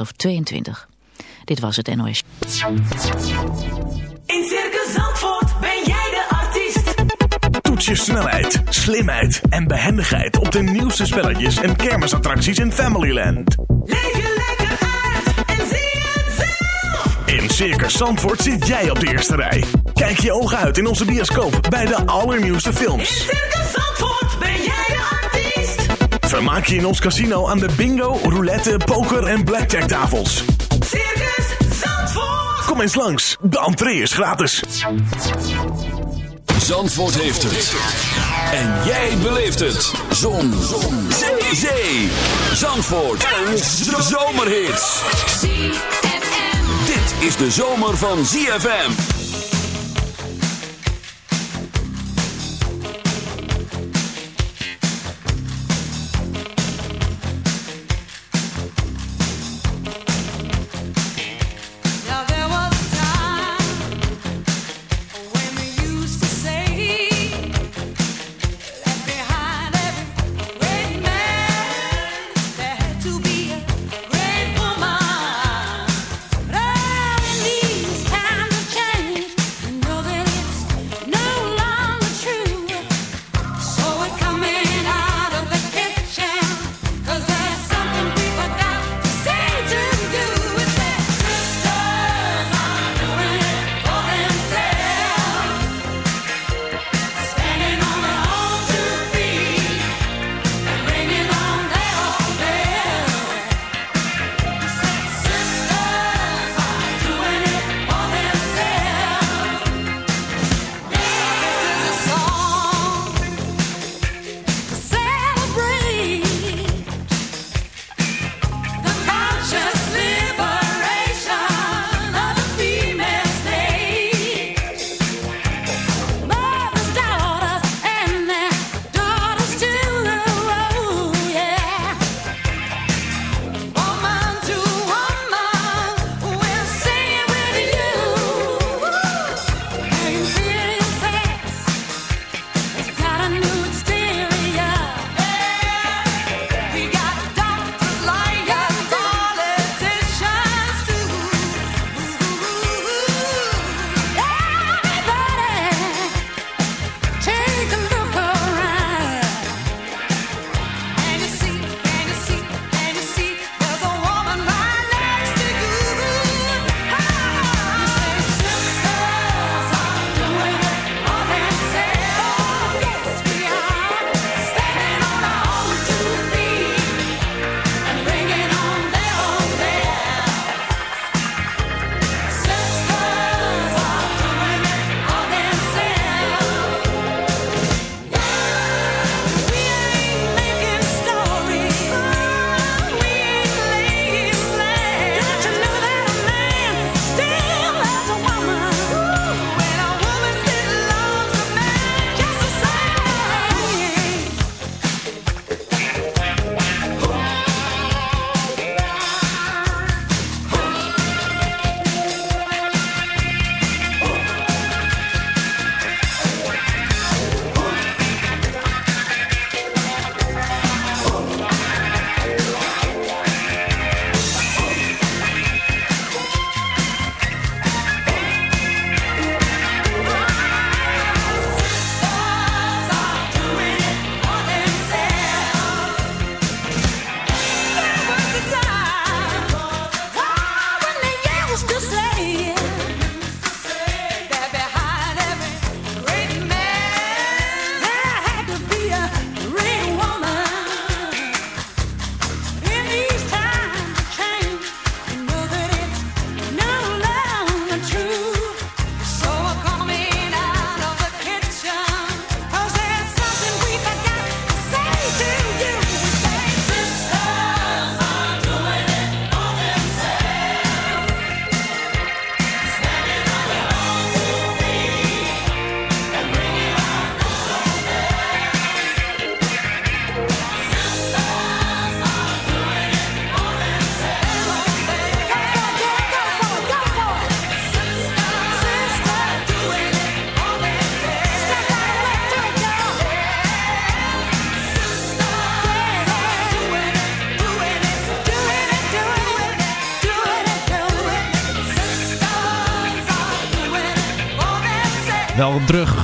graad of 22. Dit was het NOS. In Circus Zandvoort ben jij de artiest. Toets je snelheid, slimheid en behendigheid op de nieuwste spelletjes en kermisattracties in Familyland. Leef je lekker uit en zie het zelf. In Circus Zandvoort zit jij op de eerste rij. Kijk je ogen uit in onze bioscoop bij de allernieuwste In films. Circus Zandvoort Vermaak je in ons casino aan de bingo, roulette, poker en blackjack tafels. Circus Zandvoort. Kom eens langs, de entree is gratis. Zandvoort heeft het. En jij beleeft het. Zon. Zon. Zee. Zee. Zandvoort. Een zomerhit. Dit is de zomer van ZFM.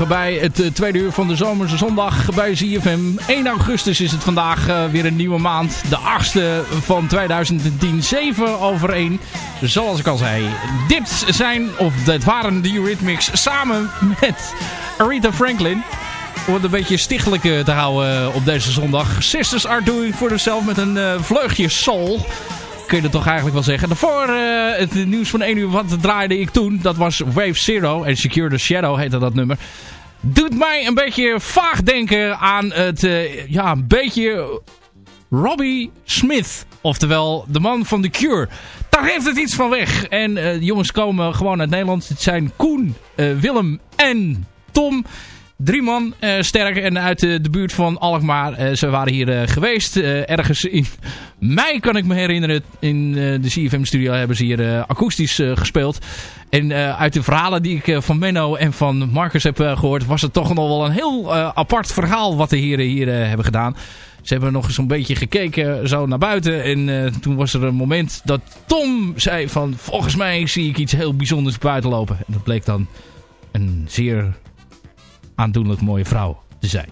Bij het eh, tweede uur van de zomerse zondag bij ZFM. 1 augustus is het vandaag eh, weer een nieuwe maand. De 8e van 2010. 7 over 1. Dus zoals ik al zei. Dit zijn, of dit waren de Eurythmics samen met Aretha Franklin. Om het een beetje stichtelijk eh, te houden op deze zondag. Sisters are doing for themselves met een eh, vleugje soul kun je dat toch eigenlijk wel zeggen. Eh, het nieuws van 1 uur, wat draaide ik toen? Dat was Wave Zero en Secure the Shadow heette dat nummer. Doet mij een beetje vaag denken aan het, eh, ja, een beetje Robbie Smith. Oftewel de man van The Cure. Daar heeft het iets van weg. En eh, de jongens komen gewoon uit Nederland. Het zijn Koen, eh, Willem en Tom... Drie man eh, sterk en uit de, buurt van Alkmaar. Eh, ze waren hier eh, geweest. ergens in mei kan ik me herinneren. In de CFM studio hebben ze hier akoestisch gespeeld. En uit de verhalen die ik van Menno en van Marcus heb eh, gehoord... was het toch nog wel een heel apart verhaal wat de heren hier hebben gedaan. Ze hebben nog eens een beetje gekeken zo naar buiten. En toen was er een moment dat Tom zei van... Volgens mij zie ik iets heel bijzonders buiten lopen. En dat bleek dan een zeer aandoenlijk mooie vrouw te zijn.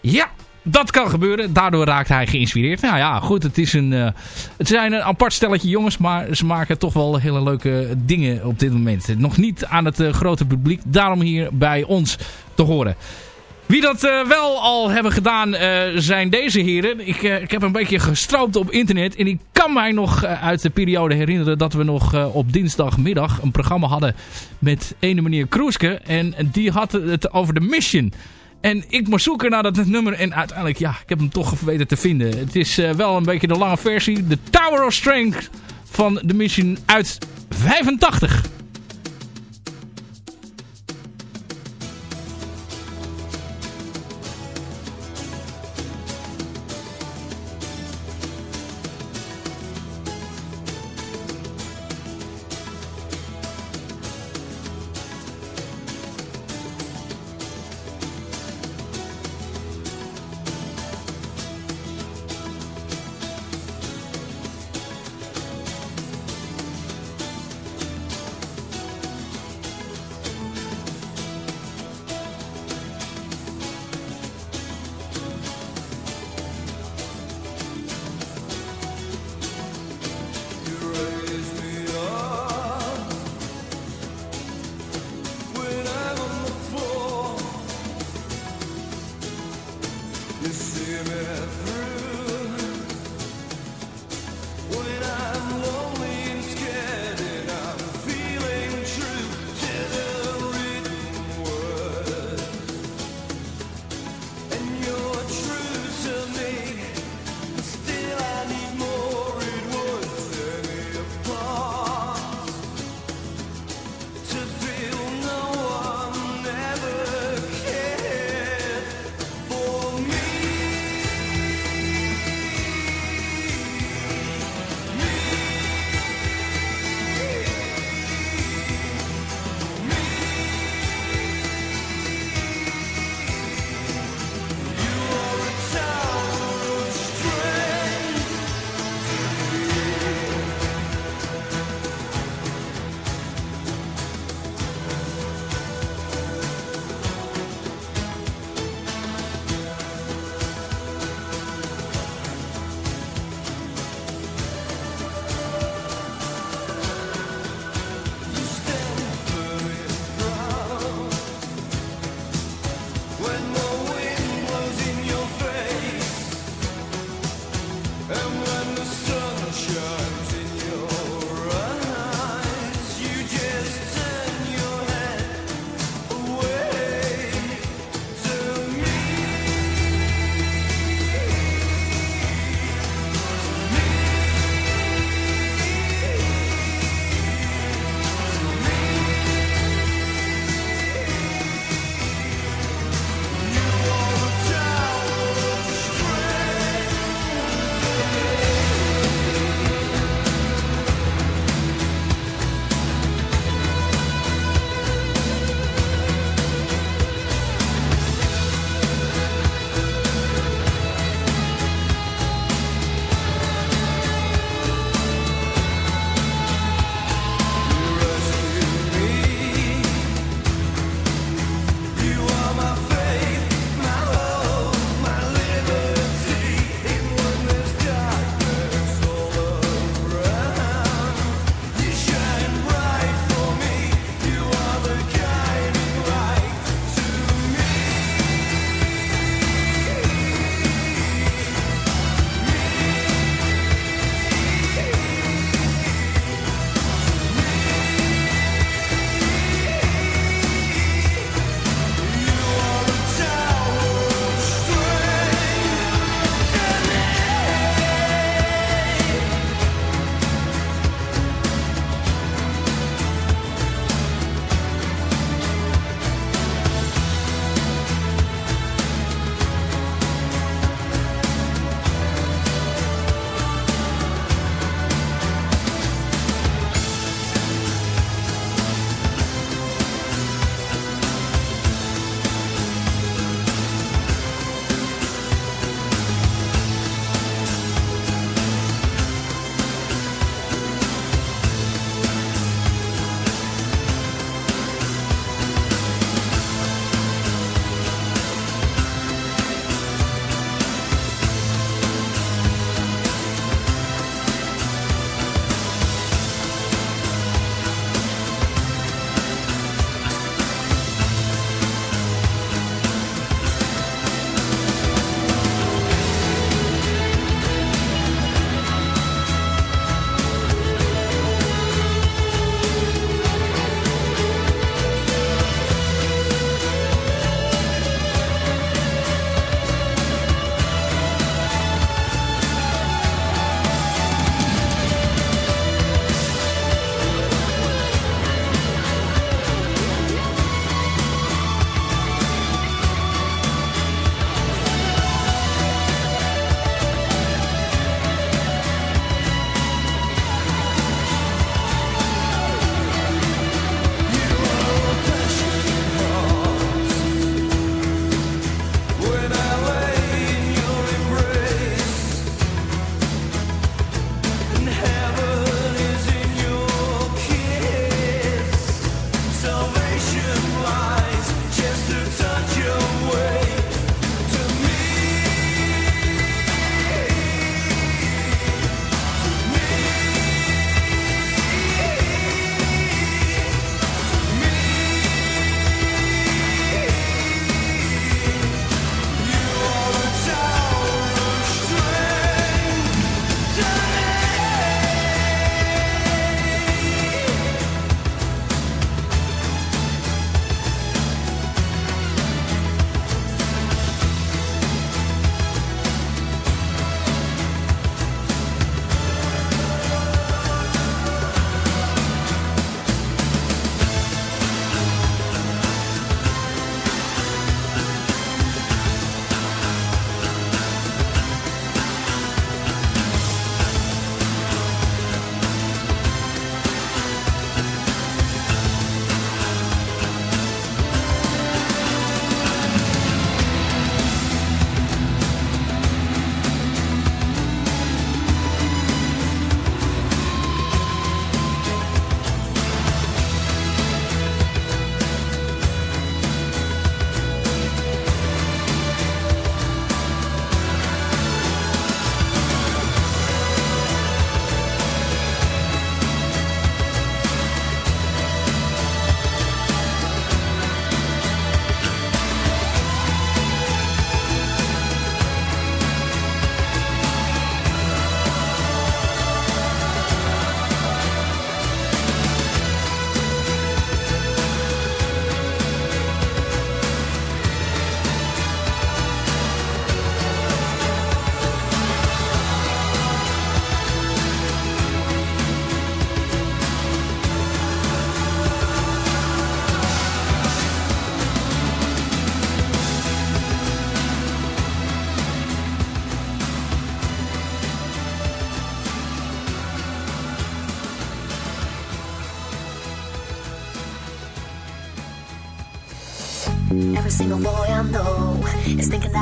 Ja, dat kan gebeuren. Daardoor raakt hij geïnspireerd. Nou ja, goed. Het, is een, eh, het zijn een apart stelletje jongens. Maar ze maken toch wel hele leuke dingen op dit moment. Nog niet aan het eh, grote publiek. Daarom hier bij ons te horen. Wie dat eh, wel al hebben gedaan eh, zijn deze heren. Ik, eh, ik heb een beetje gestroopt op internet. En ik kan mij nog uit de periode herinneren dat we nog op dinsdagmiddag een programma hadden met ene meneer Kroeske. En die had het over de Mission. En ik moest zoeken naar dat nummer en uiteindelijk, ja, ik heb hem toch weten te vinden. Het is wel een beetje de lange versie. The Tower of Strength van The Mission uit 85.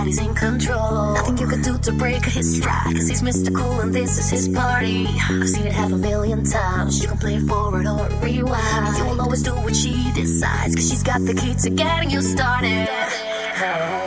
He's in control. Nothing you can do to break his stride, cause he's Mr. Cool and this is his party. I've seen it half a million times. You can play forward or rewind. You'll always do what she decides, cause she's got the key to getting you started. Hey.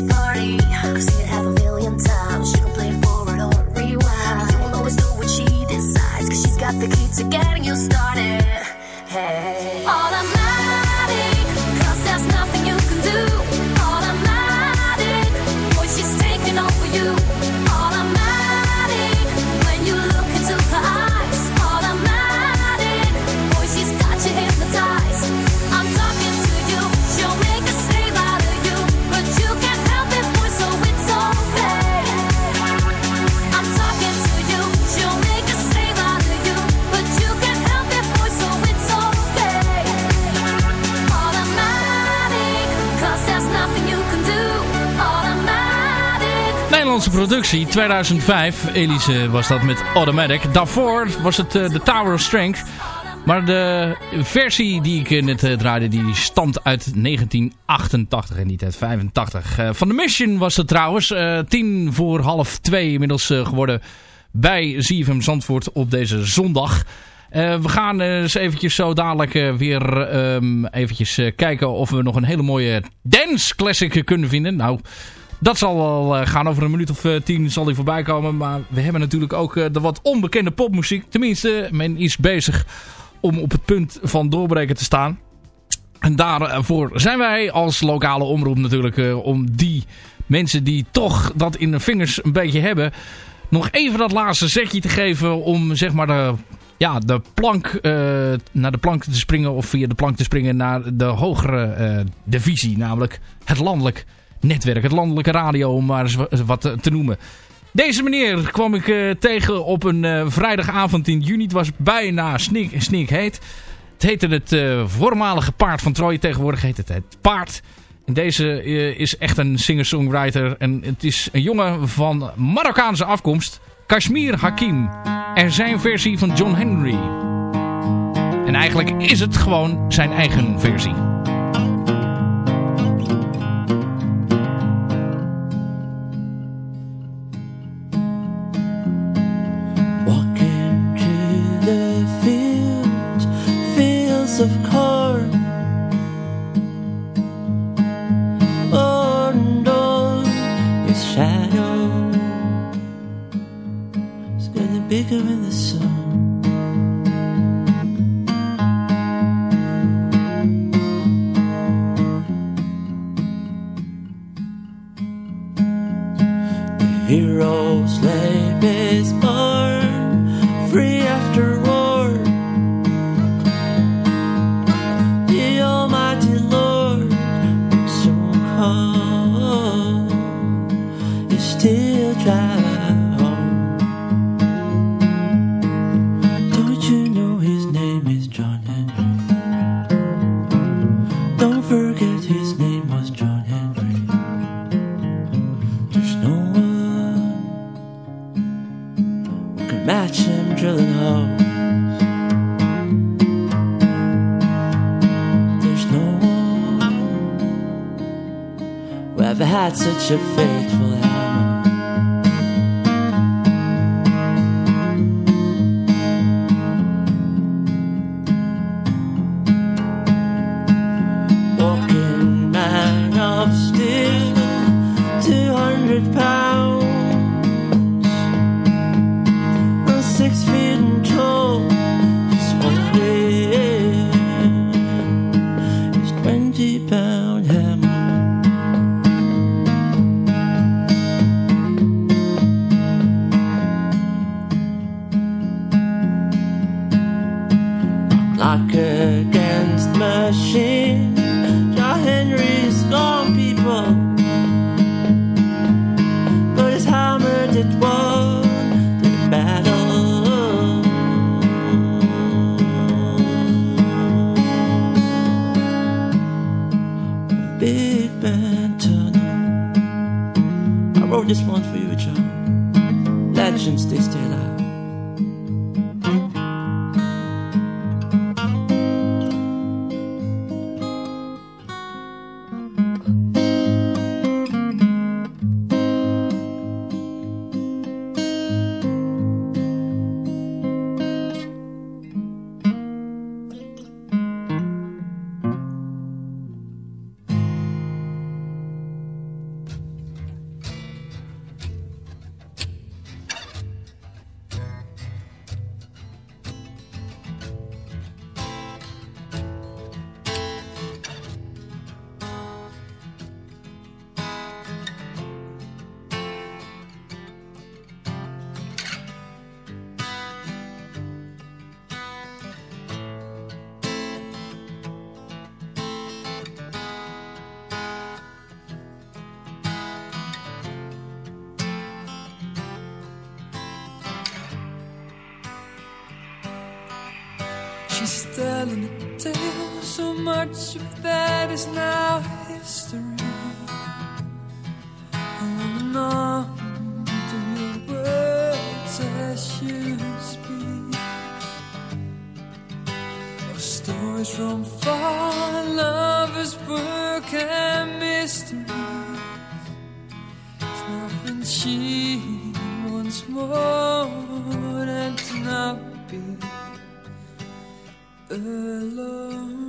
This is productie, 2005. Elise was dat met Automatic. Daarvoor was het eh, The Tower of Strength. Maar de versie die ik eh, net eh, draaide, die stamt uit 1988 en niet uit 85. Eh, van de Mission was het trouwens. eh, tien voor half twee inmiddels geworden bij ZFM Zandvoort op deze zondag. We gaan eens eventjes zo dadelijk weer ehm, eventjes kijken of we nog een hele mooie dance classic kunnen vinden. Nou, dat zal wel eh, gaan. Over een minuut of eh, tien zal die voorbij komen. Maar we hebben natuurlijk ook eh, de wat onbekende popmuziek. Tenminste, men is bezig om op het punt van doorbreken te staan. En daarvoor zijn wij als lokale omroep natuurlijk om die mensen die toch dat in de vingers een beetje hebben... nog even dat laatste zetje te geven om zeg maar de, ja, de plank, naar de plank te springen... of via de plank te springen naar de hogere divisie. Namelijk het landelijk netwerk, het landelijke radio om maar eens wa- wat te, te noemen. Deze meneer kwam ik eh, tegen op een eh, vrijdagavond in juni. Het was bijna sneak, sneak heet. Het heette het eh, voormalige paard van Troje. Tegenwoordig heet het het paard. En deze eh, is echt een singer-songwriter. En het is een jongen van Marokkaanse afkomst. Kashmir Hakim. En zijn versie van John Henry. En eigenlijk is het gewoon zijn eigen versie. A faithful hammer. Walking man of steel, two hundred pounds, She's telling a tale, so much of that is now history. Holding on to your words as you speak. Of stories from far, lovers' work and mysteries. There's nothing she wants more alone.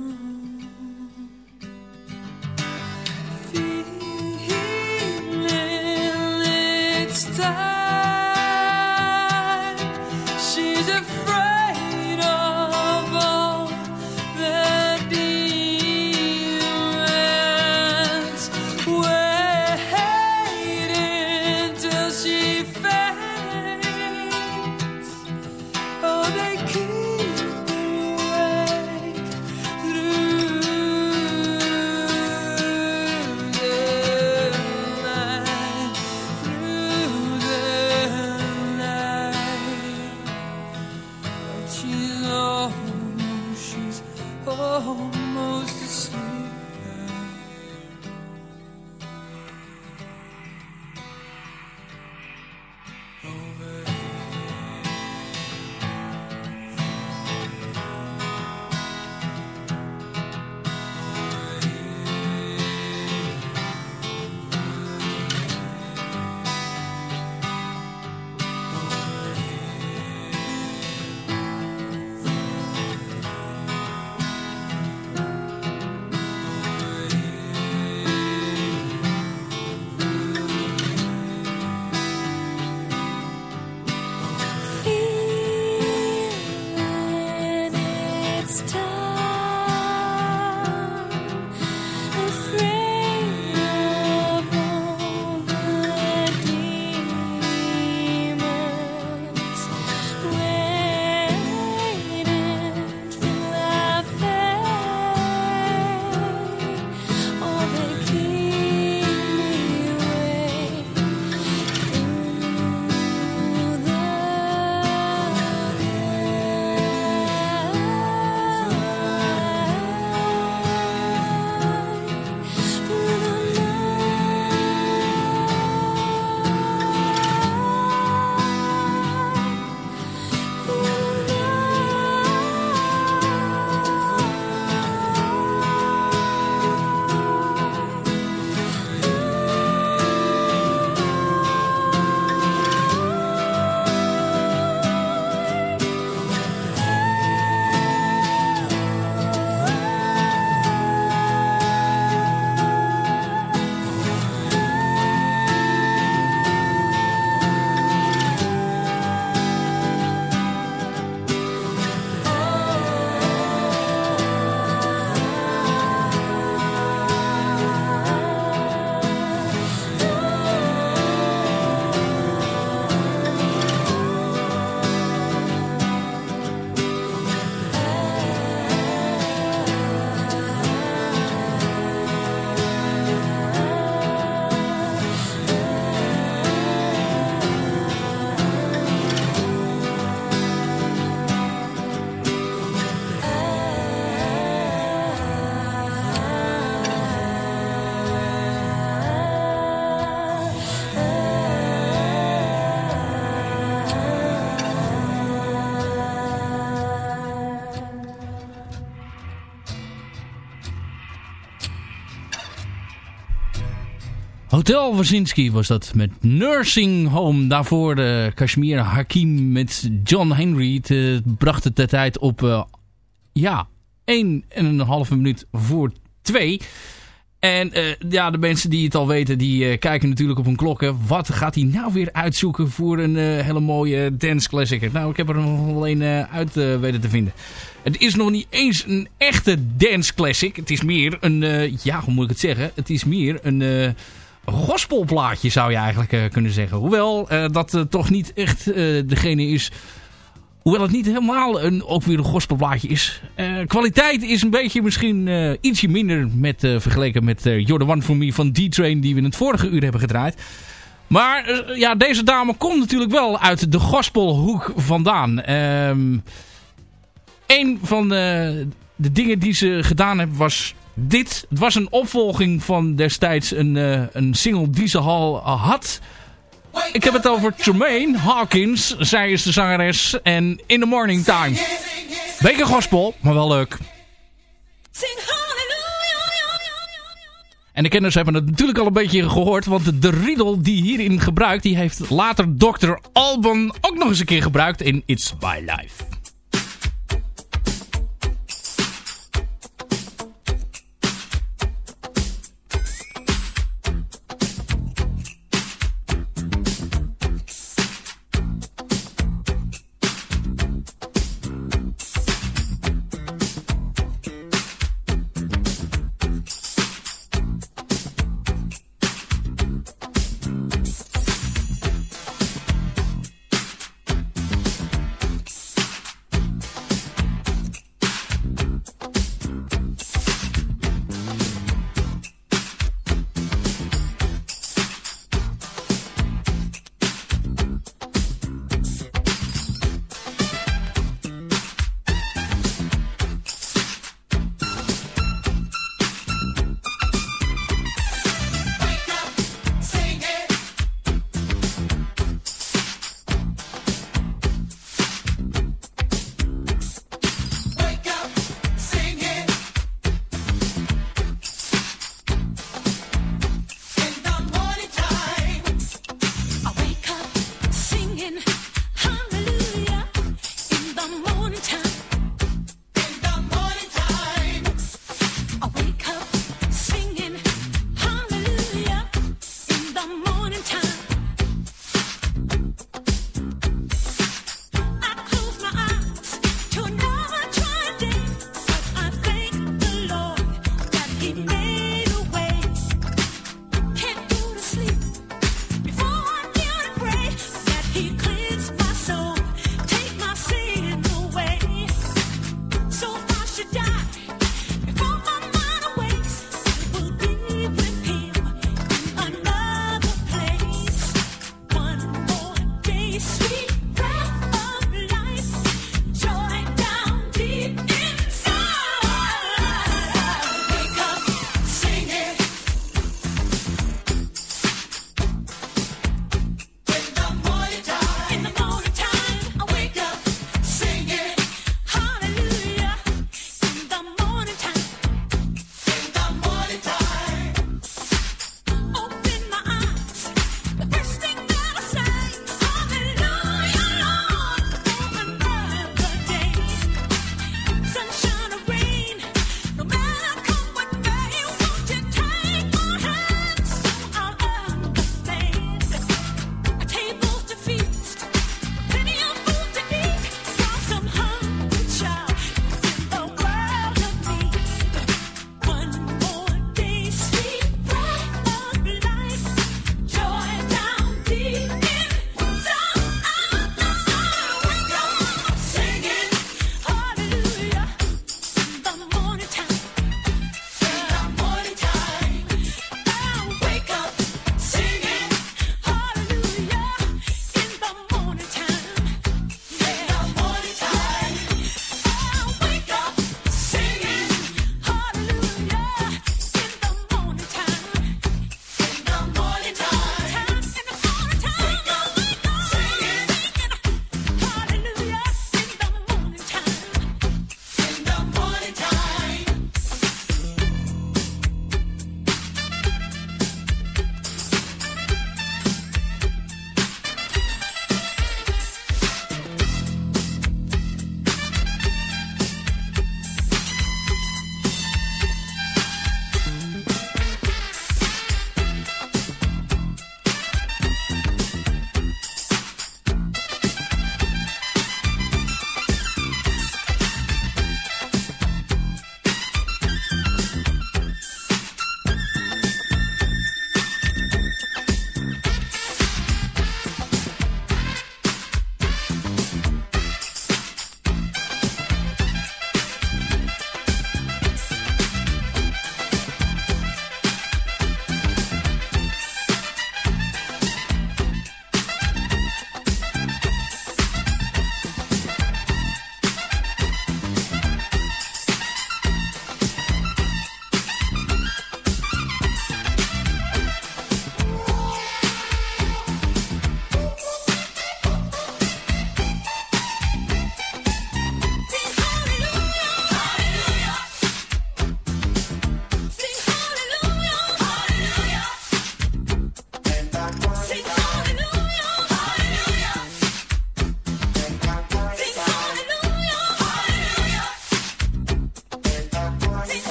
Hotel Wazinski was dat met Nursing Home. Daarvoor de Kashmir Hakim met John Henry. Het eh, bracht het de tijd op eh, ja, 1 en een halve minuut voor 2. En eh, ja, de mensen die het al weten, die eh, kijken natuurlijk op hun klokken. Wat gaat hij nou weer uitzoeken voor een eh, hele mooie dance classicer? Nou, ik heb er nog alleen eh, uit eh, weten te vinden. Het is nog niet eens een echte dance classic. Het is meer een, eh, ja, hoe moet ik het zeggen? Het is meer een eh, gospelplaatje zou je eigenlijk eh, kunnen zeggen. Hoewel eh, dat eh, toch niet echt degene is... Hoewel het niet helemaal een, ook weer een gospelplaatje is. Kwaliteit is een beetje misschien ietsje minder met, vergeleken met eh You're One For Me van D-Train die we in het vorige uur hebben gedraaid. Maar ja, deze dame komt natuurlijk wel uit de gospelhoek vandaan. Ehm een van de dingen die ze gedaan hebben was dit. Was een opvolging van destijds een, eh, een single die ze al had. Ik heb het over Tremaine Hawkins. Zij is de zangeres. En In the Morning Time. Beetje gospel, maar wel leuk. En de kenners hebben het natuurlijk al een beetje gehoord. Want de riddle die hierin gebruikt... die heeft later Dr. Alban ook nog eens een keer gebruikt in It's My Life.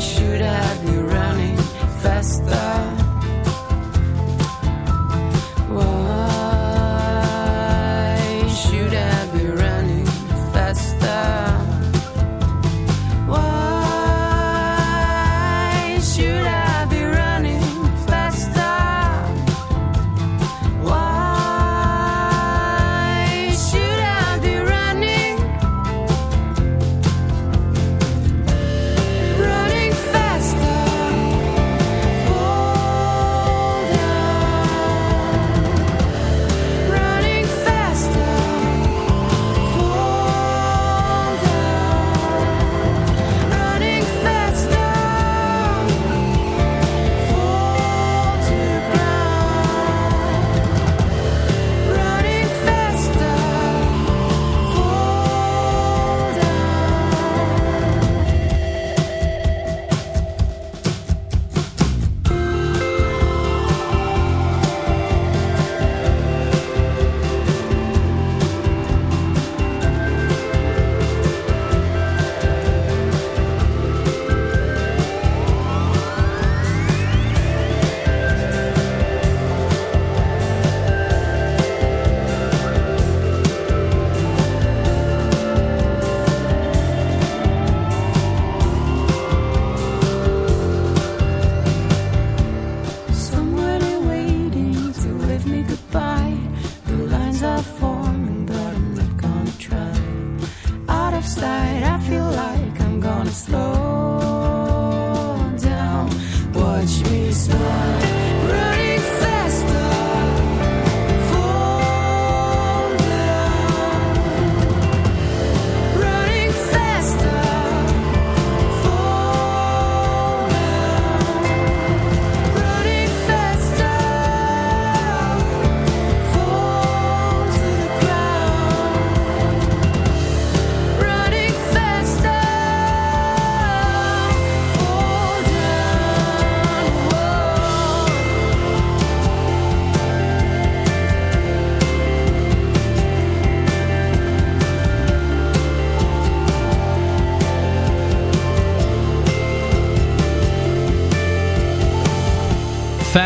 shoot at me.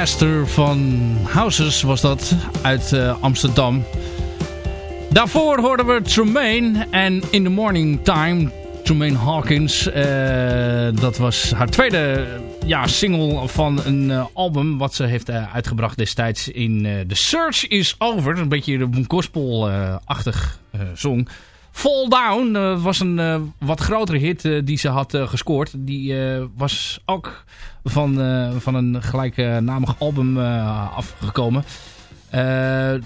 Faster van Houses was dat uit eh, Amsterdam. Daarvoor hoorden we Tremaine en In the Morning Time. Tremaine Hawkins. eh, dat was haar tweede ja, single van een eh, album wat ze heeft uitgebracht destijds in The Search is Over. Een beetje een gospel-achtig song. Fall Down eh, was een eh, wat grotere hit eh, die ze had gescoord. Die was ook van, van een gelijknamig album afgekomen.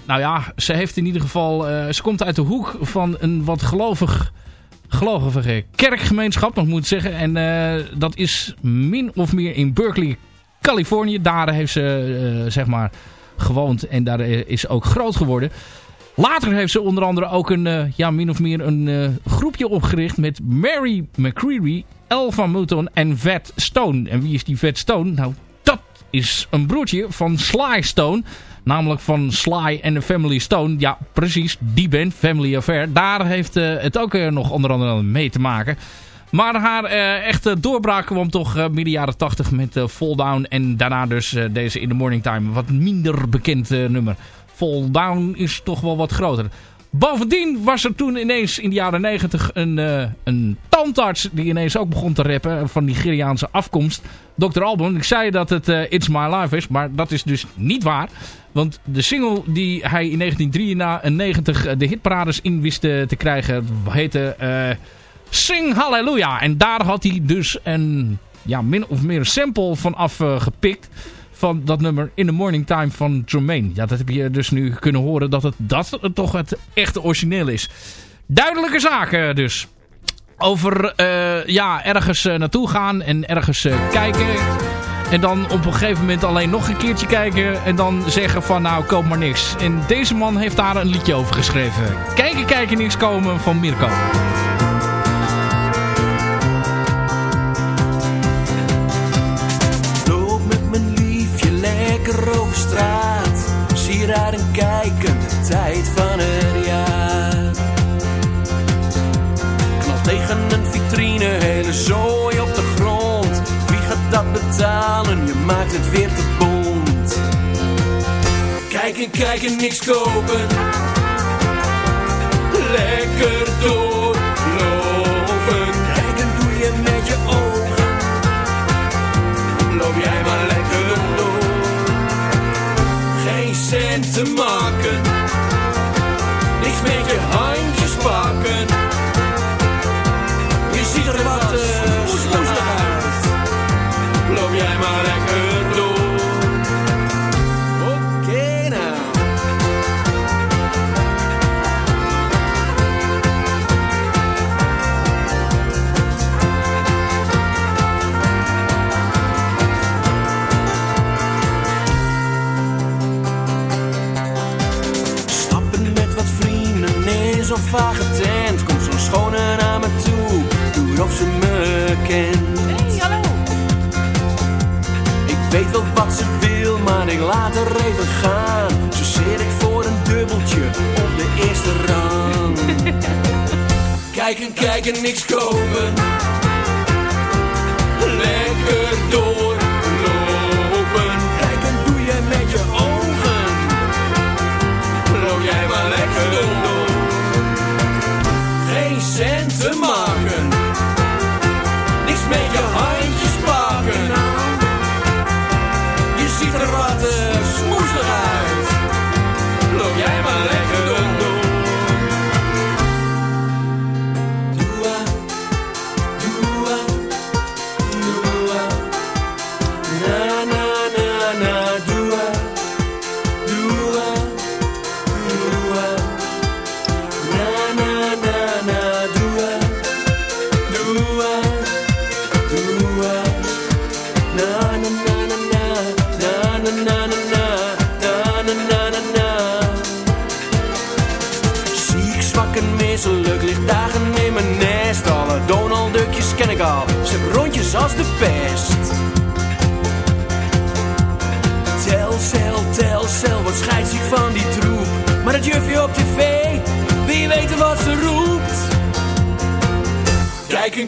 Nou ja, ze heeft in ieder geval... ze komt uit de hoek van een wat gelovig, gelovige kerkgemeenschap, nog moet ik zeggen. En dat is min of meer in Berkeley, Californië. Daar heeft ze, zeg maar, gewoond en daar is ook groot geworden. Later heeft ze onder andere ook een, eh, ja, min of meer een eh, groepje opgericht met Mary McCreary, Elva Mouton en Vet Stone. En wie is die Vet Stone? Nou, dat is een broertje van Sly Stone. Namelijk van Sly en de Family Stone. Ja, precies, die band, Family Affair. Daar heeft eh, het ook nog onder andere mee te maken. Maar haar echte doorbraak kwam toch eh, midden jaren 80 met eh, Fall Down. En daarna dus deze In the Morning Time. Wat minder bekend nummer. Fall Down is toch wel wat groter. Bovendien was er toen ineens in de jaren 90 een, eh, een tandarts die ineens ook begon te rappen van Nigeriaanse afkomst. Dr. Albon. Ik zei dat het eh, It's My Life is, maar dat is dus niet waar. Want de single die hij in 1993 eh, de hitparades in wist te krijgen heette eh, Sing Hallelujah. En daar had hij dus een ja, min of meer sample van afgepikt van dat nummer In the Morning Time van Jermaine. Ja, dat heb je dus nu kunnen horen dat het dat toch het echte origineel is. Duidelijke zaken dus. Over eh, ja, ergens eh, naartoe gaan en ergens eh, kijken. En dan op een gegeven moment alleen nog een keertje kijken. En dan zeggen van nou koop maar niks. En deze man heeft daar een liedje over geschreven. Kijken, kijken, niks komen van Mirko. Sieraden kijken, de tijd van het jaar. Knal tegen een vitrine, hele zooi op de grond. Wie gaat dat betalen? Je maakt het weer te bont. Kijken, kijken, niks kopen. Lekker doorlopen. Kijken doe je met je ogen. Geen cent te maken. Niks met je handjes pakken. Je ziet er wat kijken, kijken, niks kopen. Lekker doorlopen.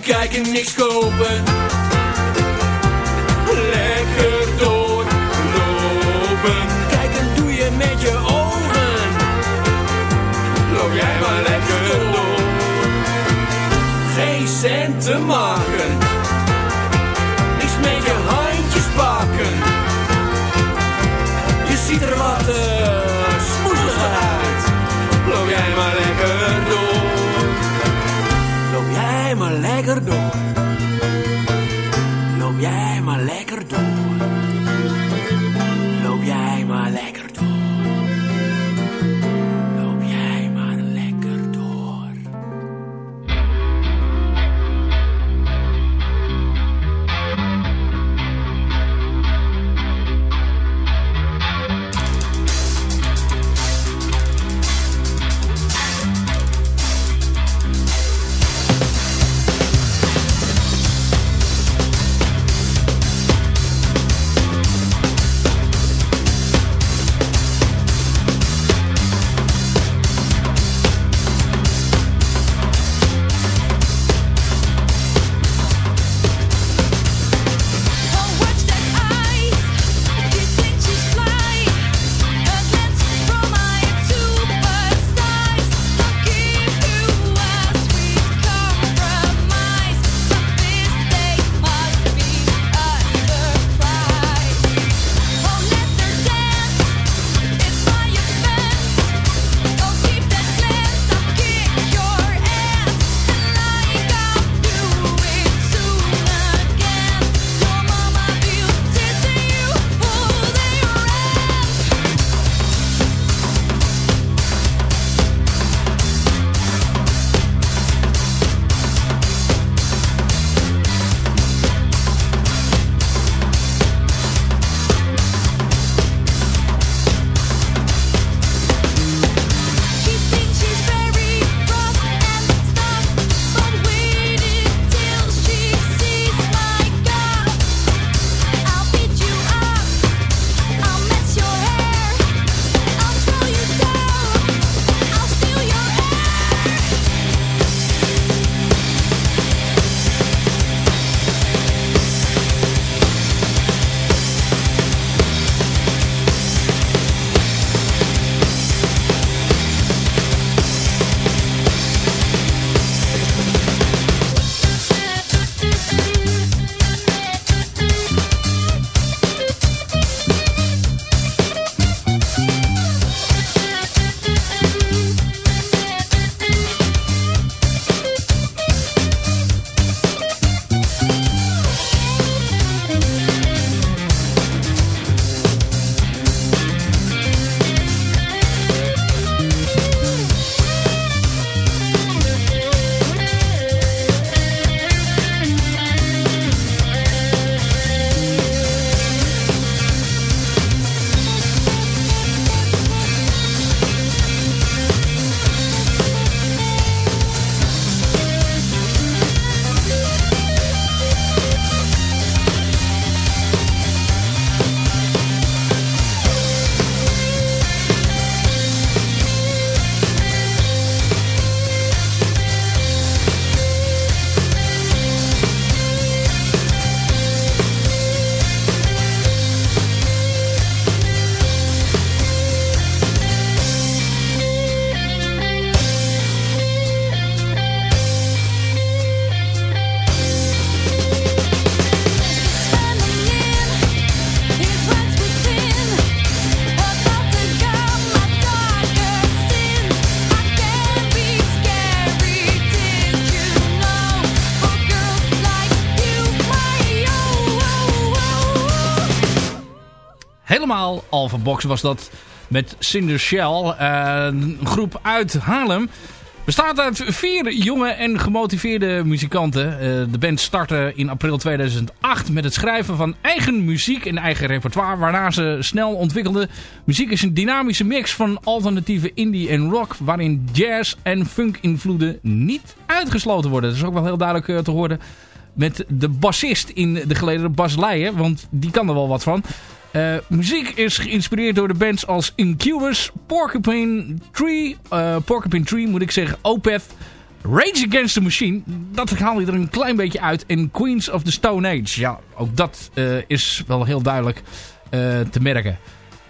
Kijken, niks kopen Alpha Box was dat met Cinder Shell. eh, een groep uit Haarlem. Bestaat uit vier jonge en gemotiveerde muzikanten. Eh, de band startte in april 2008 met het schrijven van eigen muziek en eigen repertoire. Waarna ze snel ontwikkelden. Muziek is een dynamische mix van alternatieve indie en rock. Waarin jazz en funk invloeden niet uitgesloten worden. Dat is ook wel heel duidelijk eh, te horen met de bassist in de gelederen Bas Leijen. Want die kan er wel wat van. Eh, muziek is geïnspireerd door de bands als Incubus, Porcupine Tree, eh, Porcupine Tree moet ik zeggen, Opeth, Rage Against the Machine, dat haal je er een klein beetje uit, en Queens of the Stone Age. Ja, ook dat eh, is wel heel duidelijk te merken.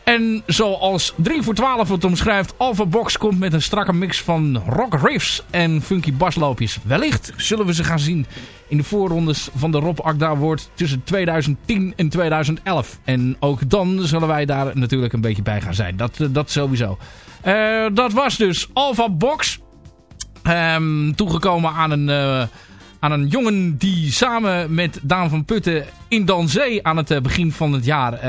En zoals 3 voor 12 het omschrijft, Alpha Box komt met een strakke mix van rock riffs en funky basloopjes. Wellicht zullen we ze gaan zien in de voorrondes van de Rob Akda Award tussen 2010 en 2011. En ook dan zullen wij daar natuurlijk een beetje bij gaan zijn. Dat, eh, dat sowieso. Eh, dat was dus Alpha Box. Ehm, toegekomen aan een, eh, aan een jongen die samen met Daan van Putten in Danzee aan het begin van het jaar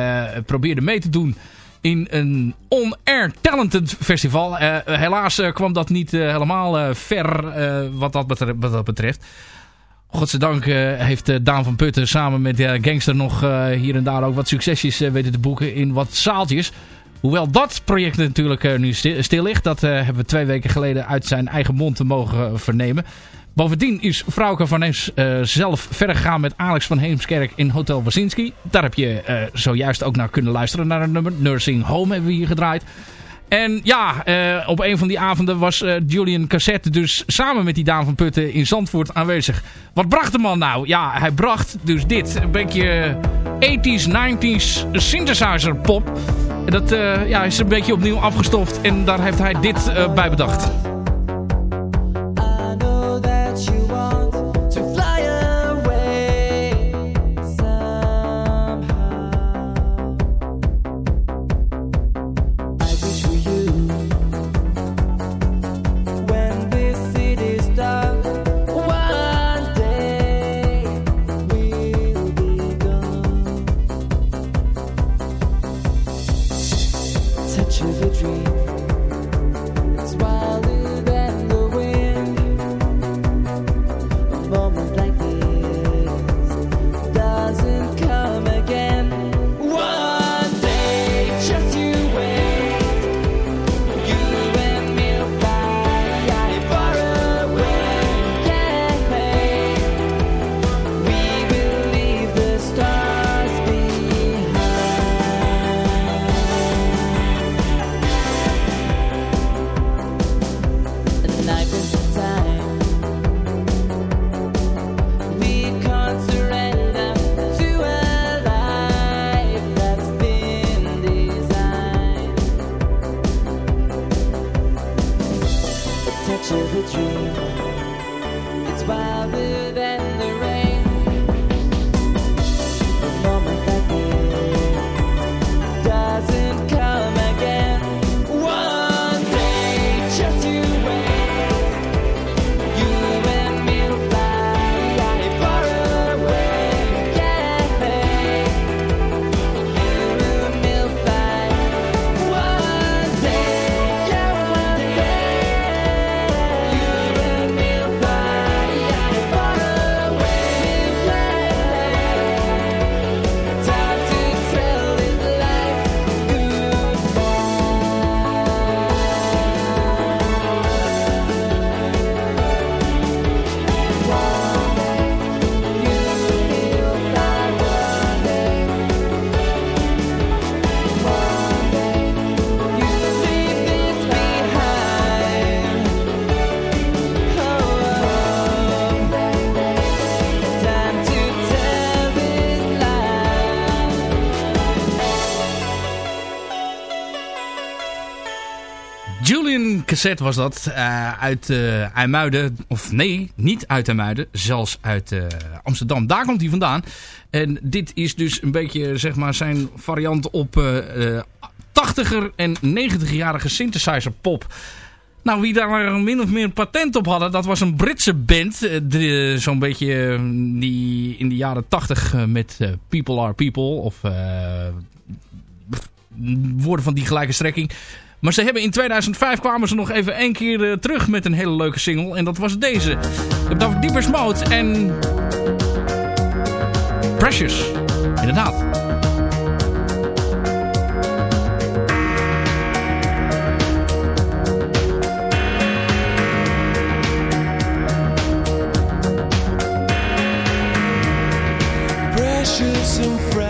probeerde mee te doen in een on-air talented festival. Eh, helaas eh, kwam dat niet eh, helemaal ver wat, dat betreft, wat dat betreft. Godzijdank heeft Daan van Putten samen met Gangster nog hier en daar ook wat succesjes weten te boeken in wat zaaltjes. Hoewel dat project natuurlijk nu sti- stil ligt. Dat hebben we twee weken geleden uit zijn eigen mond te mogen vernemen. Bovendien is Frauke van Heems eh, zelf verder gegaan met Alex van Heemskerk in Hotel Wazinski. Daar heb je eh, zojuist ook naar kunnen luisteren naar een nummer. Nursing Home hebben we hier gedraaid. En ja, eh, op een van die avonden was Julian Cassette dus samen met die Daan van Putten in Zandvoort aanwezig. Wat bracht de man nou? Ja, hij bracht dus dit. Een beetje 80s, 90s synthesizer pop. En dat ja, is een beetje opnieuw afgestoft en daar heeft hij dit bij bedacht. Cassette was dat. eh, uit eh IJmuiden. Of nee, niet uit IJmuiden. Zelfs uit eh, Amsterdam. Daar komt hij vandaan. En dit is dus een beetje zeg maar zijn variant op eh eh 80er en 90-jarige synthesizer pop. Nou, wie daar min of meer een patent op hadden, dat was een Britse band. Zo'n beetje die in de jaren 80 eh, met People Are People of... woorden van die gelijke strekking. Maar ze hebben in 2005 kwamen ze nog even één keer eh, terug met een hele leuke single. En dat was deze. Dat was Deepest Mode en... Precious. Inderdaad.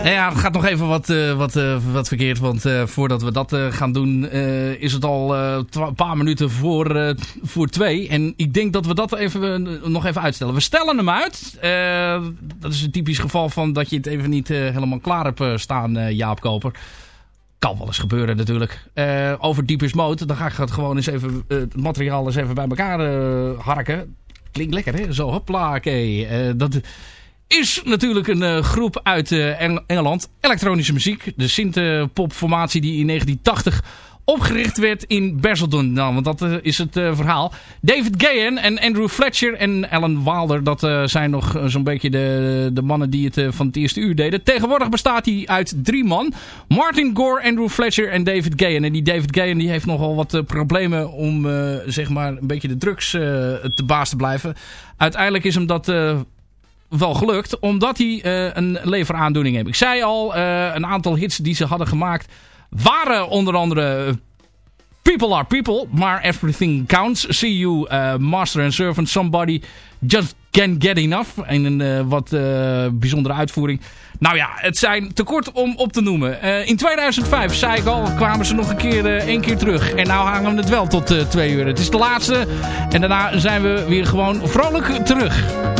Ja, het gaat nog even wat, eh, wat, eh, wat verkeerd. Want eh, voordat we dat gaan doen, is het al een paar minuten voor, voor twee. En ik denk dat we dat even, nog even uitstellen. We stellen hem uit. Dat is een typisch geval van dat je het even niet helemaal klaar hebt staan, Jaap Koper. Kan wel eens gebeuren natuurlijk. Over Deepest Mode, dan ga ik het gewoon eens even, het materiaal eens even bij elkaar harken. Klinkt lekker hè, zo hopla, oké. Dat is natuurlijk een eh, groep uit eh, Eng- Engeland. Elektronische muziek. De synth-pop-formatie die in 1980 opgericht werd in Basildon. Nou, want dat eh, is het verhaal. David Gahan en Andrew Fletcher en Alan Wilder. Dat zijn nog zo'n beetje de, de mannen die het van het eerste uur deden. Tegenwoordig bestaat hij uit drie man. Martin Gore, Andrew Fletcher en David Gahan. En die David Gahan die heeft nogal wat problemen om zeg maar een beetje de drugs te baas te blijven. Uiteindelijk is hem dat... wel gelukt, omdat hij eh, een leveraandoening heeft. Ik zei al, eh, een aantal hits die ze hadden gemaakt waren onder andere People Are People, maar Everything Counts. See You, eh, Master and Servant, Somebody Just Can't Get Enough. En een wat bijzondere uitvoering. Nou ja, het zijn te kort om op te noemen. In 2005, zei ik al, kwamen ze nog een keer, één keer terug. En nou hangen we het wel tot twee uur. Het is de laatste. En daarna zijn we weer gewoon vrolijk terug.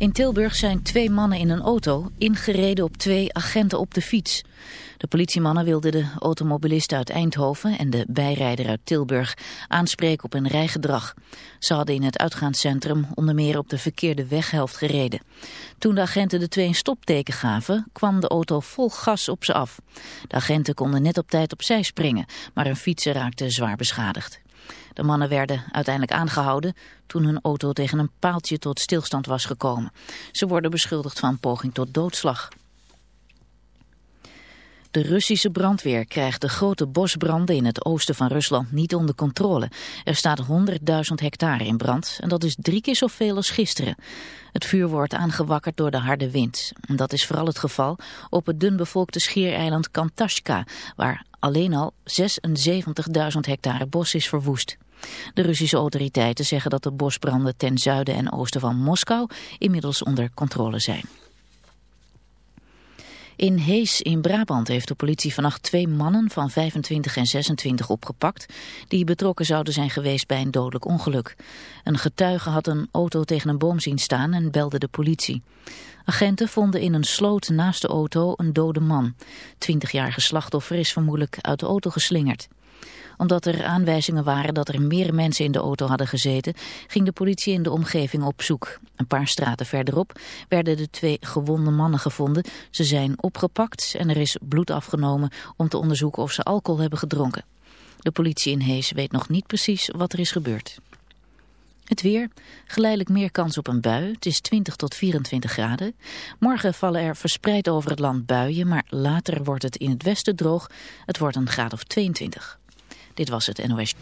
In Tilburg zijn twee mannen in een auto ingereden op twee agenten op de fiets. De politiemannen wilden de automobilist uit Eindhoven en de bijrijder uit Tilburg aanspreken op een rijgedrag. Ze hadden in het uitgaanscentrum onder meer op de verkeerde weghelft gereden. Toen de agenten de twee een stopteken gaven, kwam de auto vol gas op ze af. De agenten konden net op tijd opzij springen, maar een fietser raakte zwaar beschadigd. De mannen werden uiteindelijk aangehouden toen hun auto tegen een paaltje tot stilstand was gekomen. Ze worden beschuldigd van poging tot doodslag. De Russische brandweer krijgt de grote bosbranden in het oosten van Rusland niet onder controle. Er staat 100.000 hectare in brand en dat is drie keer zoveel als gisteren. Het vuur wordt aangewakkerd door de harde wind. Dat is vooral het geval op het dunbevolkte schiereiland Kantashka, waar alleen al 76.000 hectare bos is verwoest. De Russische autoriteiten zeggen dat de bosbranden ten zuiden en oosten van Moskou inmiddels onder controle zijn. In Hees in Brabant heeft de politie vannacht twee mannen van 25 en 26 opgepakt... die betrokken zouden zijn geweest bij een dodelijk ongeluk. Een getuige had een auto tegen een boom zien staan en belde de politie. Agenten vonden in een sloot naast de auto een dode man. 20-jarige slachtoffer is vermoedelijk uit de auto geslingerd omdat er aanwijzingen waren dat er meer mensen in de auto hadden gezeten, ging de politie in de omgeving op zoek. Een paar straten verderop werden de twee gewonde mannen gevonden. Ze zijn opgepakt en er is bloed afgenomen om te onderzoeken of ze alcohol hebben gedronken. De politie in Hees weet nog niet precies wat er is gebeurd. Het weer, geleidelijk meer kans op een bui. Het is 20 tot 24 graden. Morgen vallen er verspreid over het land buien, maar later wordt het in het westen droog. Het wordt een graad of 22. Dit was het NOS.